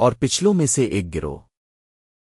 اور پچھلوں میں سے ایک گرو